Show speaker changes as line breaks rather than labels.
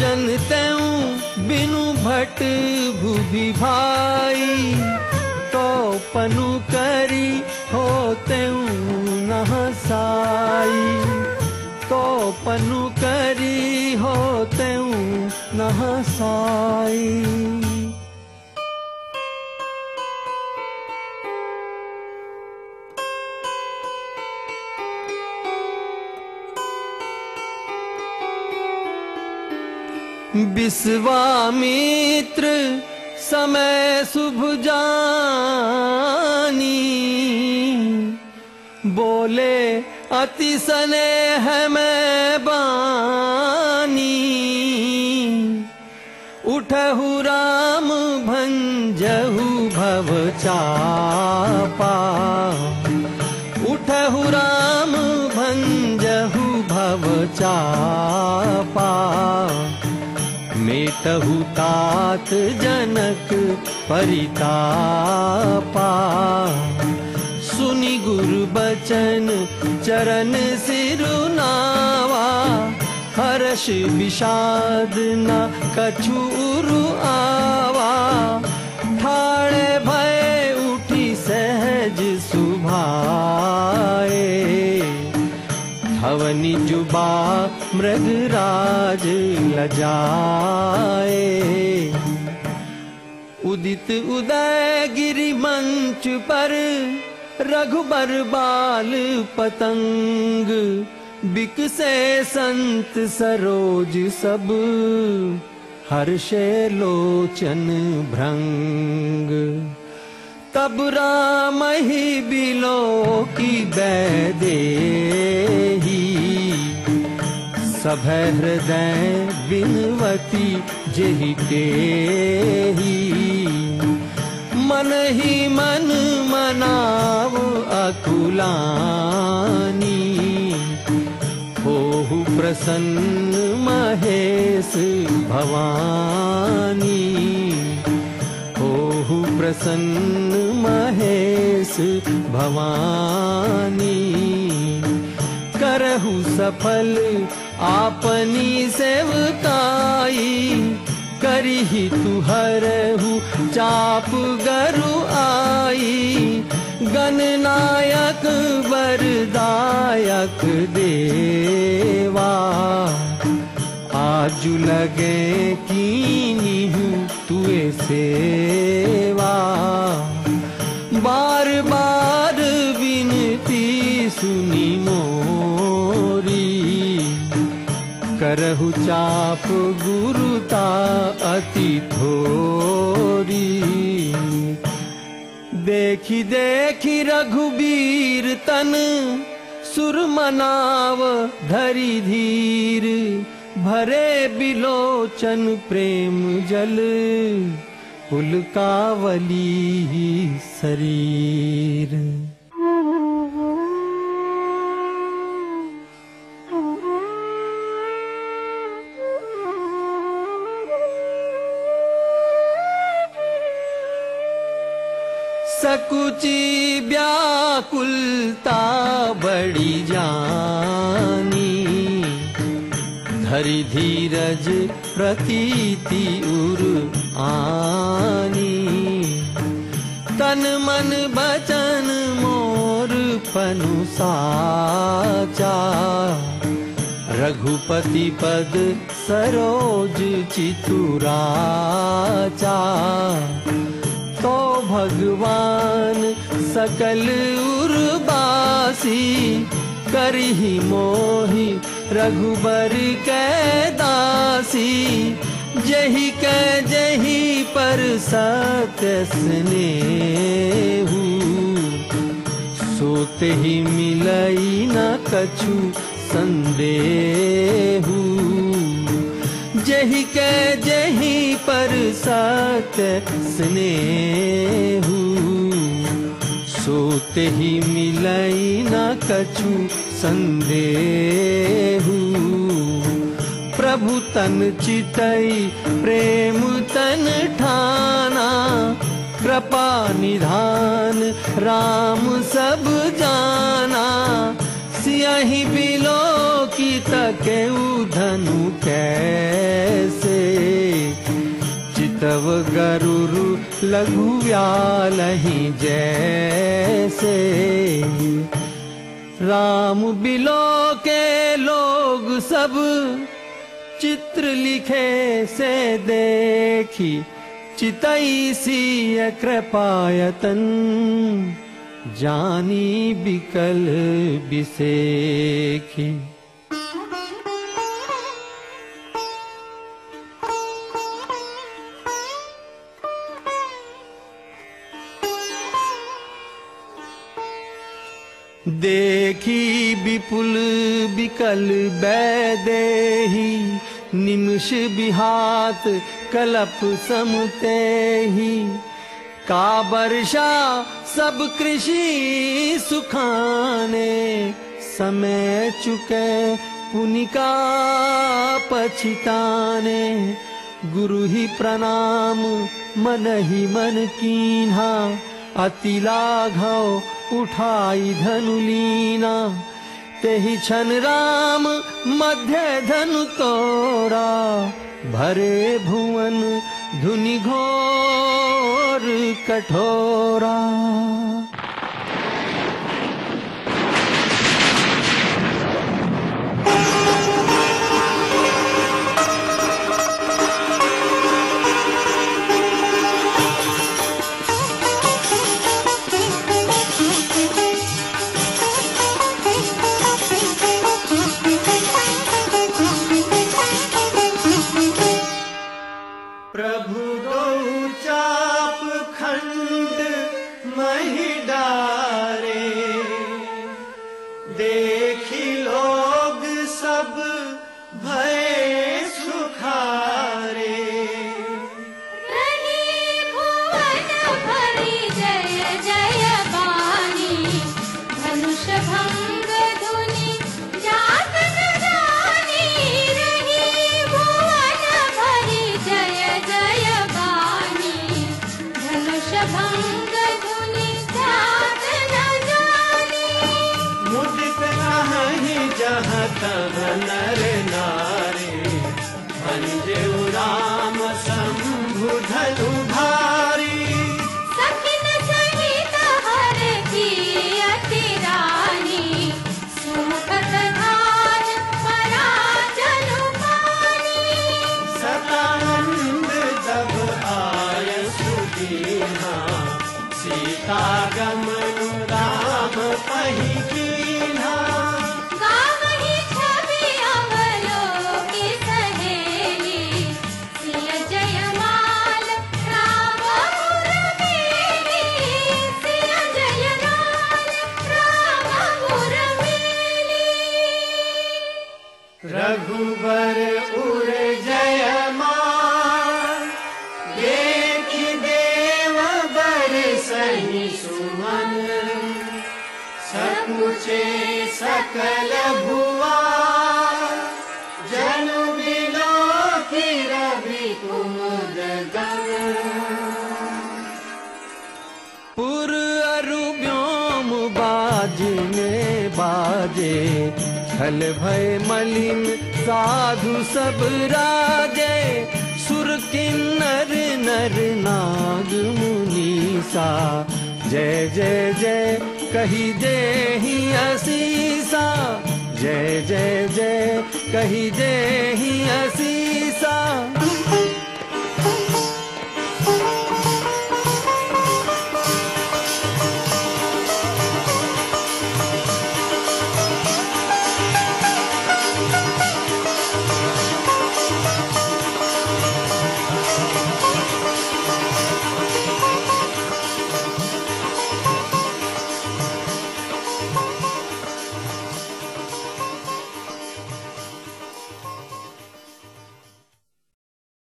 जनते बिनु भट भूभि भाई। तो पनु करी हो होते नहसाई तो पनु करी होते नहसाई विश्वामित्र समय शुभ जानी। बोले, अति सने है मैं बानी। उठहु राम भंजहु भव चापा। उठहु राम भंजहु भव चापा। तात जनक परितापा। सुनि गुरु बचन चरण सिरुनावा। हर्ष विषाद न कछुरु आवा। ठाणे भय उठी सहज हवनि जुबा मृगराज लजाए उदित उदय गिरि मंच पर रघुबर बाल पतंग बिकसे संत सरोज सब हर्षे लोचन भृंग तब राम ही बिलो की बैदे सभ हृदय बिनवती जही ही मन ही मन मनाव अकुलानी। हो प्रसन्न महेश भवानी। हो प्रसन्न महेश भवानी। करहु सफल आपनी सेवकाई करी तु हरहु चाप गरु आई। गणनायक वरदायक देवा। आज लगे कीनी तुए सेवा। बार बार विनती सुनी गुरुता अति थोरी। देखी देखी रघुबीर तन सुर मनाव धरी धीर। भरे बिलोचन प्रेम जल पुलकावली शरीर सकुची व्याकुलता बड़ी जानी धरि धीरज प्रतीति उर आनी तन मन बचन मोर पनु साचा। रघुपति पद सरोज चितुराचा भगवान सकल उर्बासी करही मोहि रघुबर कै दासी जही कै जही पर ही मिलई न कछु संदेहु जही कै जही पर सत स्नेहु। सोते ही मिलई न कछु संदेहु। प्रभु तन चितई, प्रेम तन ठाना। कृपा निधान, राम सब जाना। सियाही बिलो की तके धनु कैसे चितव गरुरु लघु व्यालहि जैसे। राम बिलो के लोग सब चित्र लिखे से देखी चितई सी कृपायतन जानी बिकल बिसेखी देखी विपुल बिकल बैदेही निमिष बिहात कलप समते ही का वर्षा सब कृषि सुखाने समय चुके पुनिका पछिताने। गुरु ही प्रणाम मन ही मन कीन्हा अति लाघव उठाई धनुलीना तेहि राम मध्य धनु तोरा भरे भुवन धुनि घोर कठोरा जहाँ तह नर नारे अंजू राम शंभु धनु भारी।
सखिन सहित हर की अति रानी। सुमुखत धान पराजनु पानी।
सतानंद जब आय सुदीना सीता सही सुमन। सकुचे सकल भुआ जनु बिलो की रवि कुमुद पुर अरु व्योम बाजने बाजे। छल भय मलिन साधु सब राजे किन्नर नर नाग मुनीसा। जय जय जय कही दे ही असीसा। जय जय जय कही दे ही असीसा